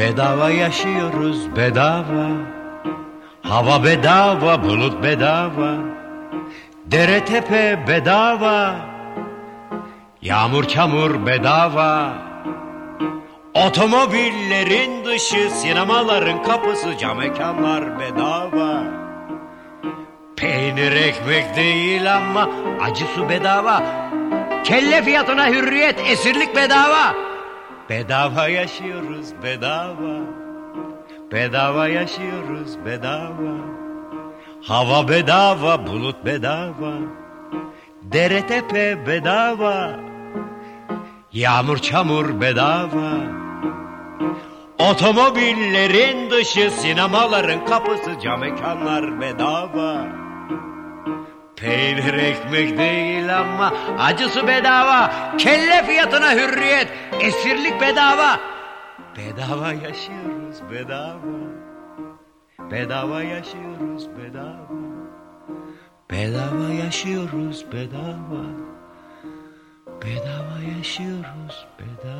Bedava yaşıyoruz bedava. Hava bedava bulut bedava. Dere tepe bedava. Yağmur çamur bedava. Otomobillerin dışı sinemaların kapısı cam mekanlar bedava. Peynir ekmek değil ama acı su bedava. Kelle fiyatına hürriyet esirlik bedava Bedava yaşıyoruz bedava. Bedava yaşıyoruz bedava. Hava bedava bulut bedava. Dere tepe bedava. Yağmur çamur bedava. Otomobillerin dışı sinemaların kapısı cam mekanlar bedava Peynir ekmek değil ama acısı bedava. Kelle fiyatına hürriyet. Esirlik bedava. Bedava yaşıyoruz bedava. Bedava yaşıyoruz bedava. Bedava yaşıyoruz bedava. Bedava yaşıyoruz bedava